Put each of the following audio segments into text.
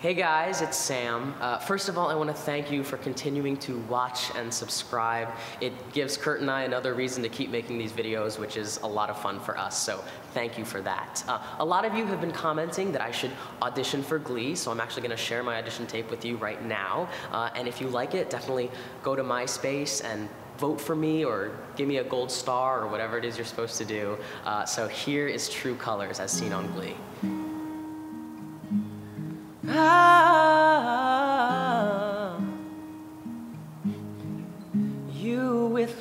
Hey guys, it's Sam. Uh, first of all, I want to thank you for continuing to watch and subscribe. It gives Kurt and I another reason to keep making these videos, which is a lot of fun for us, so thank you for that. Uh, a lot of you have been commenting that I should audition for Glee, so I'm actually going to share my audition tape with you right now. Uh, and if you like it, definitely go to MySpace and vote for me or give me a gold star or whatever it is you're supposed to do. Uh, so here is True Colors as seen on Glee.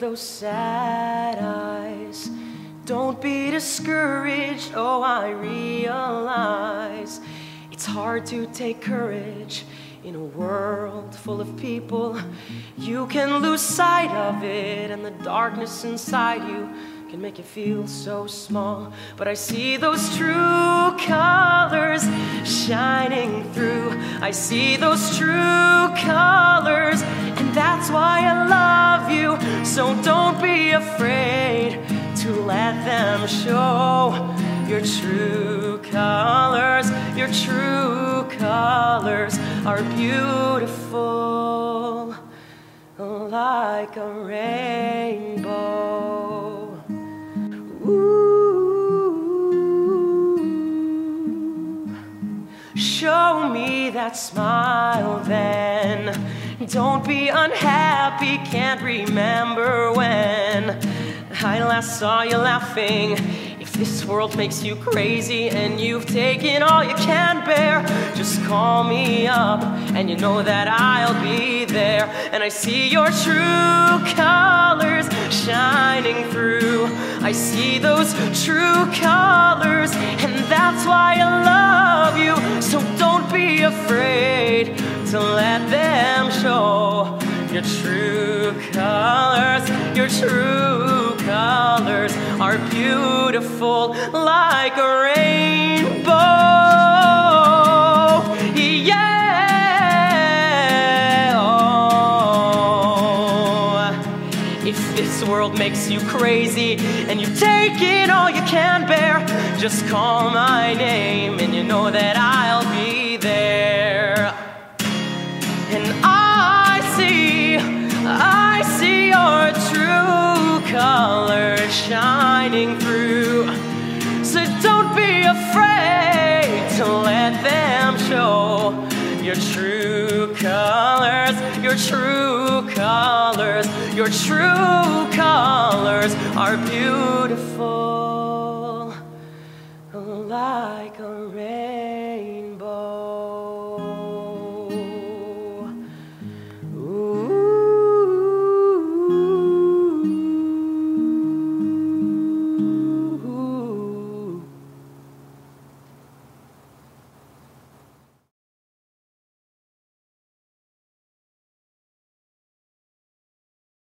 Those sad eyes. Don't be discouraged, oh, I realize it's hard to take courage in a world full of people. You can lose sight of it, and the darkness inside you can make you feel so small. But I see those true colors shining through. I see those true colors, let them show your true colors. Your true colors are beautiful like a rainbow. Ooh. Show me that smile then. Don't be unhappy, can't remember when I last saw you laughing. If this world makes you crazy and you've taken all you can bear, just call me up and you know that I'll be there. And I see your true colors shining through. I see those true colors, and that's why I love you. So don't be afraid to let them show your true colors. Your true colors are beautiful like a rainbow. Yeah. Oh. If this world makes you crazy and you've taken all you can bear, just call my name and you know that I'll be there. Shining through. So don't be afraid to let them show your true colors, your true colors, your true colors are beautiful like a rainbow.